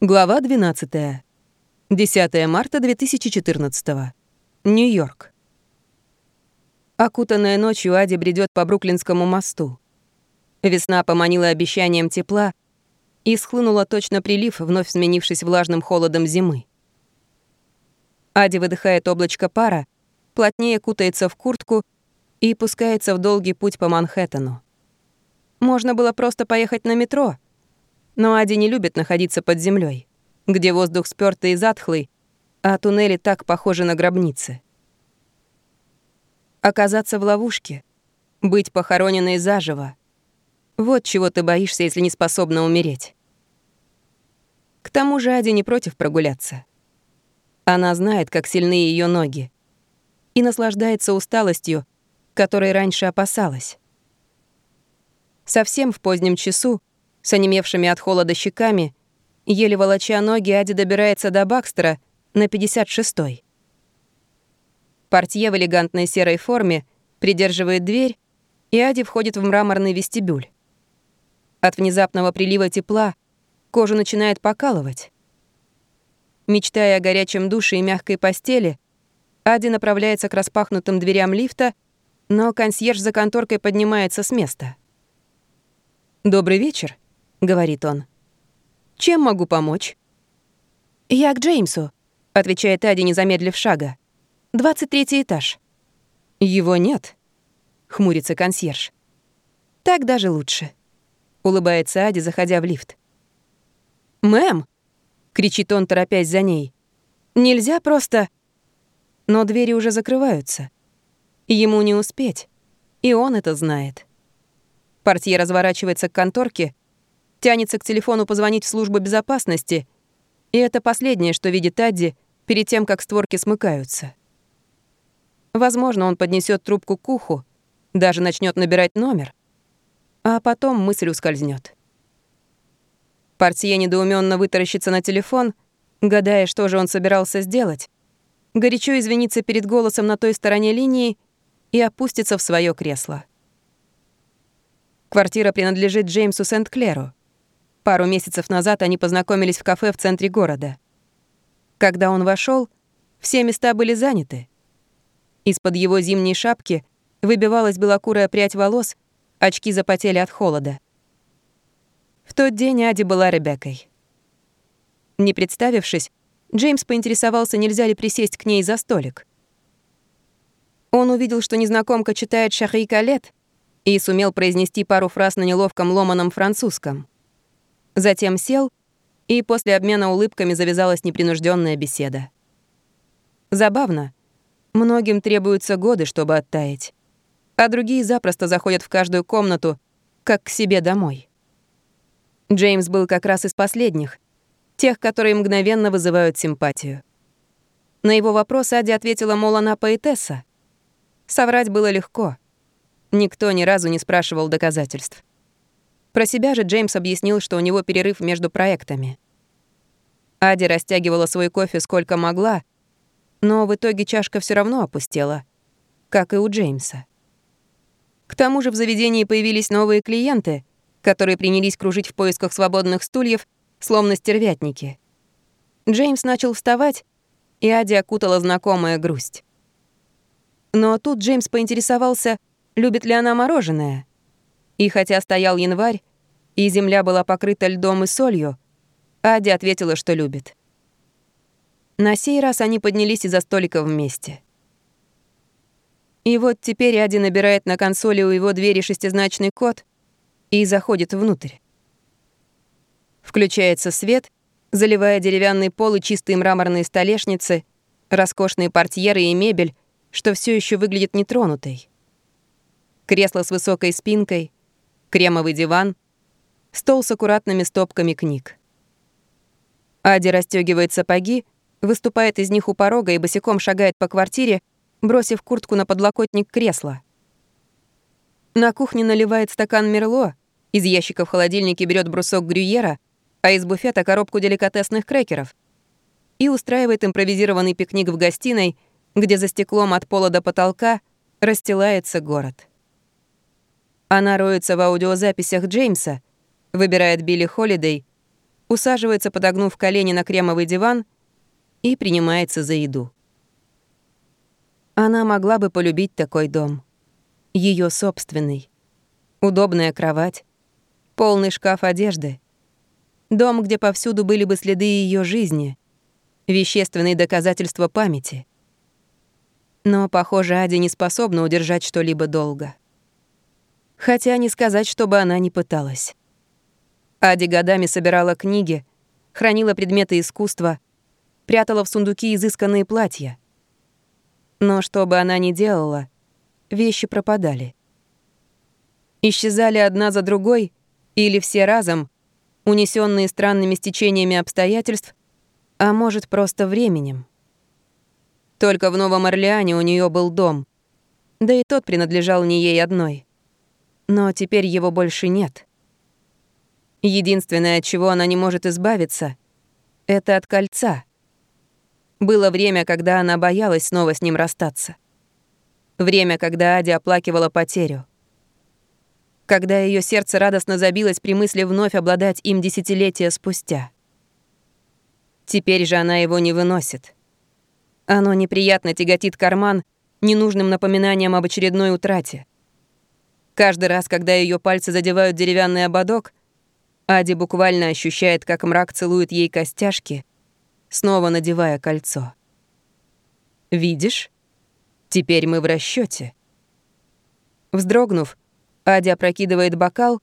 Глава 12. 10 марта 2014. Нью-Йорк. Окутанная ночью Ади бредет по Бруклинскому мосту. Весна поманила обещанием тепла и схлынула точно прилив, вновь сменившись влажным холодом зимы. Ади выдыхает облачко пара, плотнее кутается в куртку и пускается в долгий путь по Манхэттену. Можно было просто поехать на метро — но Ади не любит находиться под землей, где воздух спёртый и затхлый, а туннели так похожи на гробницы. Оказаться в ловушке, быть похороненной заживо — вот чего ты боишься, если не способна умереть. К тому же Ади не против прогуляться. Она знает, как сильны ее ноги, и наслаждается усталостью, которой раньше опасалась. Совсем в позднем часу с онемевшими от холода щеками, еле волоча ноги, Ади добирается до Бакстера на 56-й. Портье в элегантной серой форме придерживает дверь, и Ади входит в мраморный вестибюль. От внезапного прилива тепла кожу начинает покалывать. Мечтая о горячем душе и мягкой постели, Ади направляется к распахнутым дверям лифта, но консьерж за конторкой поднимается с места. «Добрый вечер», — говорит он. «Чем могу помочь?» «Я к Джеймсу», — отвечает Ади, не замедлив шага. «Двадцать третий этаж». «Его нет», — хмурится консьерж. «Так даже лучше», — улыбается Ади, заходя в лифт. «Мэм!» — кричит он, торопясь за ней. «Нельзя просто...» Но двери уже закрываются. Ему не успеть, и он это знает. Портье разворачивается к конторке, тянется к телефону позвонить в службу безопасности, и это последнее, что видит Адди перед тем, как створки смыкаются. Возможно, он поднесет трубку к уху, даже начнет набирать номер, а потом мысль ускользнет. Портье недоуменно вытаращится на телефон, гадая, что же он собирался сделать, горячо извиниться перед голосом на той стороне линии и опустится в свое кресло. Квартира принадлежит Джеймсу Сент-Клеру. Пару месяцев назад они познакомились в кафе в центре города. Когда он вошел, все места были заняты. Из-под его зимней шапки выбивалась белокурая прядь волос, очки запотели от холода. В тот день Ади была Ребеккой. Не представившись, Джеймс поинтересовался, нельзя ли присесть к ней за столик. Он увидел, что незнакомка читает «Шахри Калет» и сумел произнести пару фраз на неловком ломаном французском. Затем сел, и после обмена улыбками завязалась непринужденная беседа. Забавно. Многим требуются годы, чтобы оттаять. А другие запросто заходят в каждую комнату, как к себе домой. Джеймс был как раз из последних, тех, которые мгновенно вызывают симпатию. На его вопрос Ади ответила, мол, она поэтесса. Соврать было легко. Никто ни разу не спрашивал доказательств. Про себя же Джеймс объяснил, что у него перерыв между проектами. Ади растягивала свой кофе сколько могла, но в итоге чашка все равно опустела, как и у Джеймса. К тому же в заведении появились новые клиенты, которые принялись кружить в поисках свободных стульев, словно стервятники. Джеймс начал вставать, и Ади окутала знакомая грусть. Но тут Джеймс поинтересовался, любит ли она мороженое. И хотя стоял январь, и земля была покрыта льдом и солью, Ади ответила, что любит. На сей раз они поднялись из-за столика вместе. И вот теперь Ади набирает на консоли у его двери шестизначный код и заходит внутрь. Включается свет, заливая деревянный пол и чистые мраморные столешницы, роскошные портьеры и мебель, что все еще выглядит нетронутой. Кресло с высокой спинкой — кремовый диван, стол с аккуратными стопками книг. Ади расстегивает сапоги, выступает из них у порога и босиком шагает по квартире, бросив куртку на подлокотник кресла. На кухне наливает стакан Мерло, из ящика в холодильнике берет брусок грюйера, а из буфета коробку деликатесных крекеров и устраивает импровизированный пикник в гостиной, где за стеклом от пола до потолка расстилается город. Она роется в аудиозаписях Джеймса, выбирает Билли Холидей усаживается, подогнув колени на кремовый диван и принимается за еду. Она могла бы полюбить такой дом. Ее собственный. Удобная кровать, полный шкаф одежды. Дом, где повсюду были бы следы ее жизни, вещественные доказательства памяти. Но, похоже, Ади не способна удержать что-либо долго. Хотя не сказать, чтобы она не пыталась. Ади годами собирала книги, хранила предметы искусства, прятала в сундуки изысканные платья. Но что бы она ни делала, вещи пропадали. Исчезали одна за другой или все разом, унесенные странными стечениями обстоятельств, а может, просто временем. Только в Новом Орлеане у нее был дом, да и тот принадлежал не ей одной. Но теперь его больше нет. Единственное, от чего она не может избавиться, это от кольца. Было время, когда она боялась снова с ним расстаться. Время, когда Ади оплакивала потерю. Когда ее сердце радостно забилось при мысли вновь обладать им десятилетия спустя. Теперь же она его не выносит. Оно неприятно тяготит карман ненужным напоминанием об очередной утрате. Каждый раз, когда ее пальцы задевают деревянный ободок, Ади буквально ощущает, как мрак целует ей костяшки, снова надевая кольцо. «Видишь? Теперь мы в расчете. Вздрогнув, Ади опрокидывает бокал,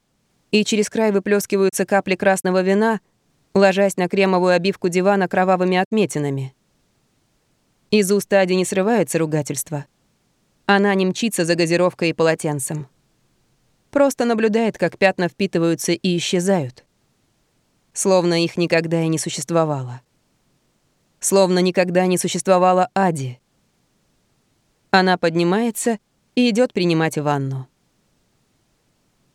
и через край выплескиваются капли красного вина, ложась на кремовую обивку дивана кровавыми отметинами. Из уст Ади не срывается ругательство. Она не мчится за газировкой и полотенцем просто наблюдает, как пятна впитываются и исчезают. Словно их никогда и не существовало. Словно никогда не существовало Ади. Она поднимается и идет принимать ванну.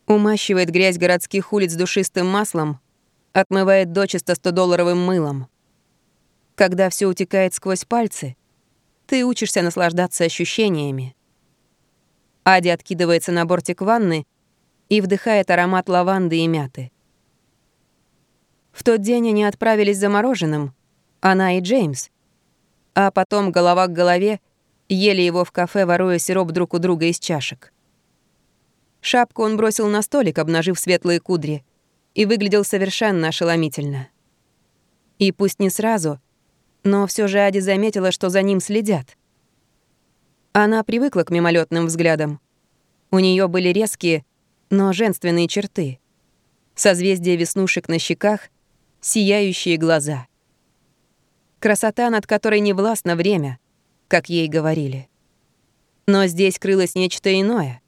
Умащивает грязь городских улиц душистым маслом, отмывает дочисто 100-долларовым мылом. Когда все утекает сквозь пальцы, ты учишься наслаждаться ощущениями. Ади откидывается на бортик ванны и вдыхает аромат лаванды и мяты. В тот день они отправились за мороженым, она и Джеймс. А потом голова к голове ели его в кафе, воруя сироп друг у друга из чашек. Шапку он бросил на столик, обнажив светлые кудри, и выглядел совершенно ошеломительно. И пусть не сразу, но все же Ади заметила, что за ним следят. Она привыкла к мимолетным взглядам. У нее были резкие, но женственные черты. Созвездие веснушек на щеках, сияющие глаза. Красота, над которой не властно время, как ей говорили. Но здесь крылось нечто иное.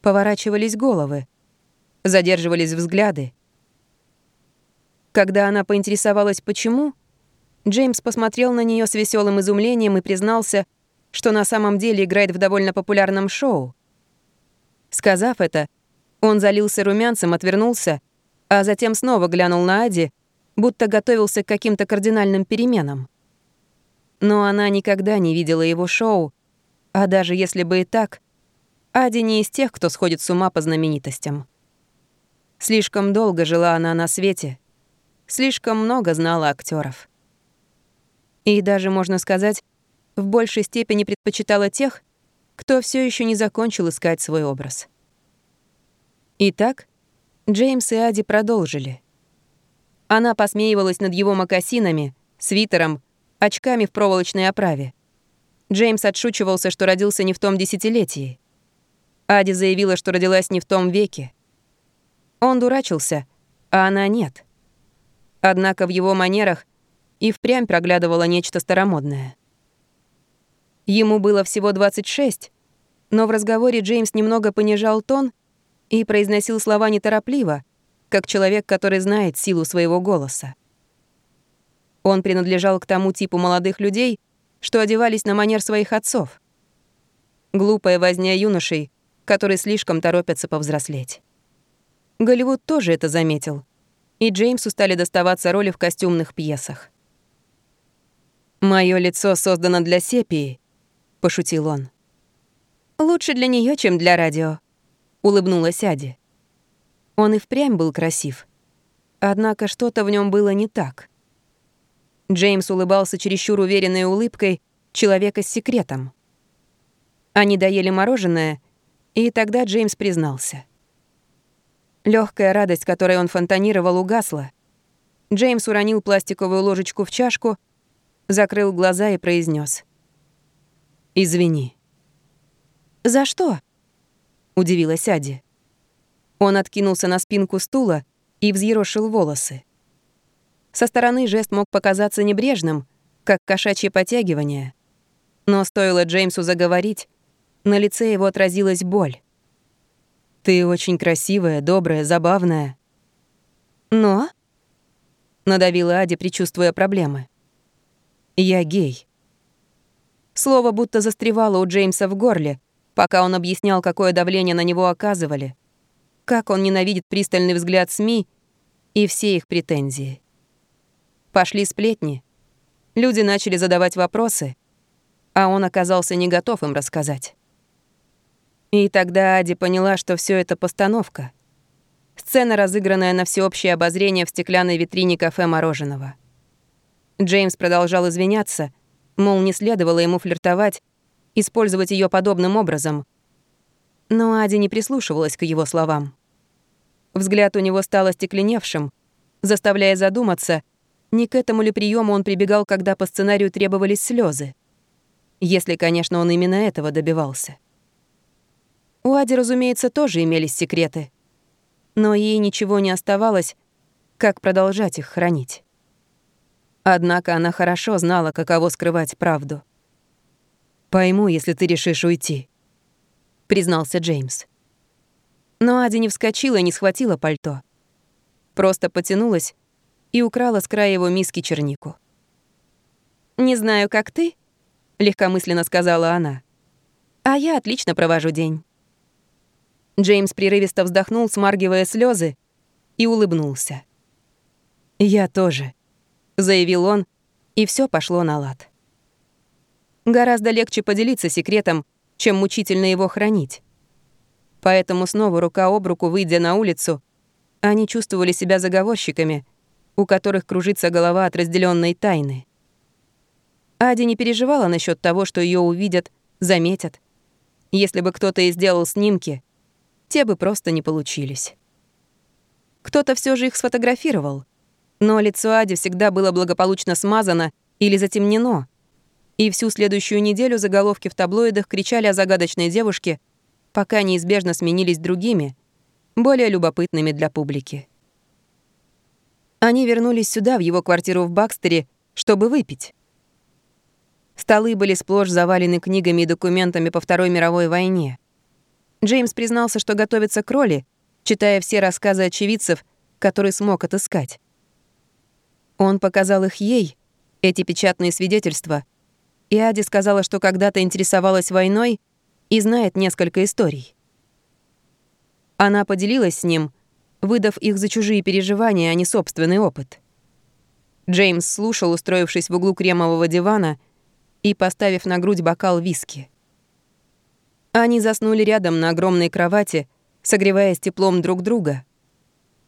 Поворачивались головы, задерживались взгляды. Когда она поинтересовалась, почему, Джеймс посмотрел на нее с веселым изумлением и признался, что на самом деле играет в довольно популярном шоу. Сказав это, он залился румянцем, отвернулся, а затем снова глянул на Ади, будто готовился к каким-то кардинальным переменам. Но она никогда не видела его шоу, а даже если бы и так, Ади не из тех, кто сходит с ума по знаменитостям. Слишком долго жила она на свете, слишком много знала актеров. И даже, можно сказать, в большей степени предпочитала тех, кто все еще не закончил искать свой образ. Итак, Джеймс и Ади продолжили. Она посмеивалась над его мокасинами, свитером, очками в проволочной оправе. Джеймс отшучивался, что родился не в том десятилетии. Ади заявила, что родилась не в том веке. Он дурачился, а она нет. Однако в его манерах и впрямь проглядывало нечто старомодное. Ему было всего 26, но в разговоре Джеймс немного понижал тон — и произносил слова неторопливо, как человек, который знает силу своего голоса. Он принадлежал к тому типу молодых людей, что одевались на манер своих отцов. Глупая возня юношей, которые слишком торопятся повзрослеть. Голливуд тоже это заметил, и Джеймсу стали доставаться роли в костюмных пьесах. «Моё лицо создано для сепии», — пошутил он. «Лучше для неё, чем для радио», улыбнулась Ади. Он и впрямь был красив. Однако что-то в нем было не так. Джеймс улыбался чересчур уверенной улыбкой человека с секретом. Они доели мороженое, и тогда Джеймс признался. Легкая радость, которой он фонтанировал, угасла. Джеймс уронил пластиковую ложечку в чашку, закрыл глаза и произнес: «Извини». «За что?» — удивилась Ади. Он откинулся на спинку стула и взъерошил волосы. Со стороны жест мог показаться небрежным, как кошачье потягивание. Но стоило Джеймсу заговорить, на лице его отразилась боль. «Ты очень красивая, добрая, забавная». «Но?» — надавила Ади, предчувствуя проблемы. «Я гей». Слово будто застревало у Джеймса в горле, пока он объяснял, какое давление на него оказывали, как он ненавидит пристальный взгляд СМИ и все их претензии. Пошли сплетни. Люди начали задавать вопросы, а он оказался не готов им рассказать. И тогда Ади поняла, что все это постановка. Сцена, разыгранная на всеобщее обозрение в стеклянной витрине кафе мороженого. Джеймс продолжал извиняться, мол, не следовало ему флиртовать, использовать ее подобным образом. Но Ади не прислушивалась к его словам. Взгляд у него стал остекленевшим, заставляя задуматься, не к этому ли приему он прибегал, когда по сценарию требовались слезы. Если, конечно, он именно этого добивался. У Ади, разумеется, тоже имелись секреты. Но ей ничего не оставалось, как продолжать их хранить. Однако она хорошо знала, каково скрывать правду. «Пойму, если ты решишь уйти», — признался Джеймс. Но Ади не вскочила и не схватила пальто. Просто потянулась и украла с края его миски чернику. «Не знаю, как ты», — легкомысленно сказала она. «А я отлично провожу день». Джеймс прерывисто вздохнул, смаргивая слезы, и улыбнулся. «Я тоже», — заявил он, и все пошло на лад. Гораздо легче поделиться секретом, чем мучительно его хранить. Поэтому снова рука об руку, выйдя на улицу, они чувствовали себя заговорщиками, у которых кружится голова от разделенной тайны. Ади не переживала насчет того, что ее увидят, заметят. Если бы кто-то и сделал снимки, те бы просто не получились. Кто-то все же их сфотографировал, но лицо Ади всегда было благополучно смазано или затемнено, и всю следующую неделю заголовки в таблоидах кричали о загадочной девушке, пока неизбежно сменились другими, более любопытными для публики. Они вернулись сюда, в его квартиру в Бакстере, чтобы выпить. Столы были сплошь завалены книгами и документами по Второй мировой войне. Джеймс признался, что готовится к роли, читая все рассказы очевидцев, которые смог отыскать. Он показал их ей, эти печатные свидетельства, и Ади сказала, что когда-то интересовалась войной и знает несколько историй. Она поделилась с ним, выдав их за чужие переживания, а не собственный опыт. Джеймс слушал, устроившись в углу кремового дивана и поставив на грудь бокал виски. Они заснули рядом на огромной кровати, согреваясь теплом друг друга.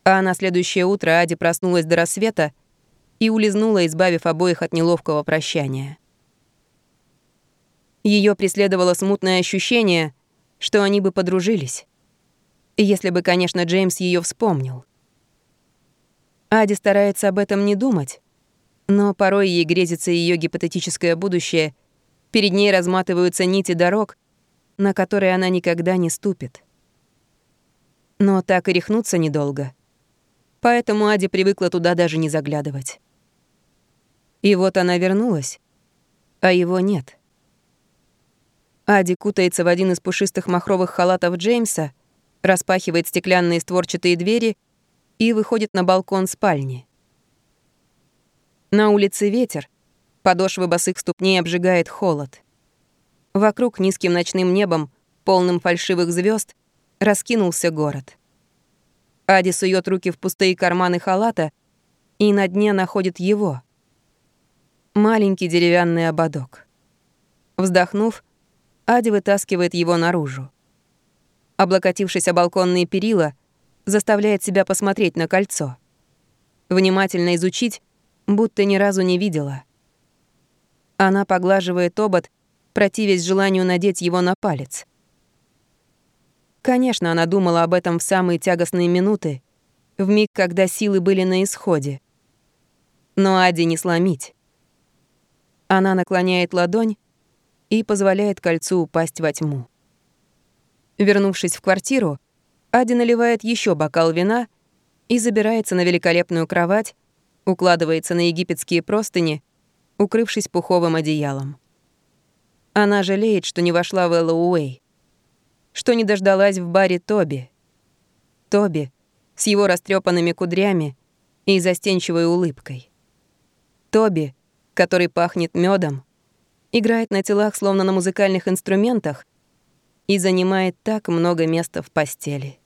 А на следующее утро Ади проснулась до рассвета и улизнула, избавив обоих от неловкого прощания. Ее преследовало смутное ощущение, что они бы подружились. Если бы, конечно, Джеймс ее вспомнил. Ади старается об этом не думать, но порой ей грезится ее гипотетическое будущее, перед ней разматываются нити дорог — на который она никогда не ступит. Но так и рехнуться недолго. Поэтому Ади привыкла туда даже не заглядывать. И вот она вернулась, а его нет. Ади кутается в один из пушистых махровых халатов Джеймса, распахивает стеклянные створчатые двери и выходит на балкон спальни. На улице ветер, подошвы босых ступней обжигает холод. Вокруг низким ночным небом, полным фальшивых звезд, раскинулся город. Ади сует руки в пустые карманы халата и на дне находит его. Маленький деревянный ободок. Вздохнув, Ади вытаскивает его наружу. Облокотившись о балконные перила, заставляет себя посмотреть на кольцо. внимательно изучить, будто ни разу не видела. Она поглаживает обод, противясь желанию надеть его на палец. Конечно, она думала об этом в самые тягостные минуты, в миг, когда силы были на исходе. Но Ади не сломить. Она наклоняет ладонь и позволяет кольцу упасть во тьму. Вернувшись в квартиру, Ади наливает еще бокал вина и забирается на великолепную кровать, укладывается на египетские простыни, укрывшись пуховым одеялом. Она жалеет, что не вошла в Эллоуэй, что не дождалась в баре Тоби. Тоби с его растрепанными кудрями и застенчивой улыбкой. Тоби, который пахнет медом, играет на телах словно на музыкальных инструментах и занимает так много места в постели.